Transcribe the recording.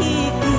iku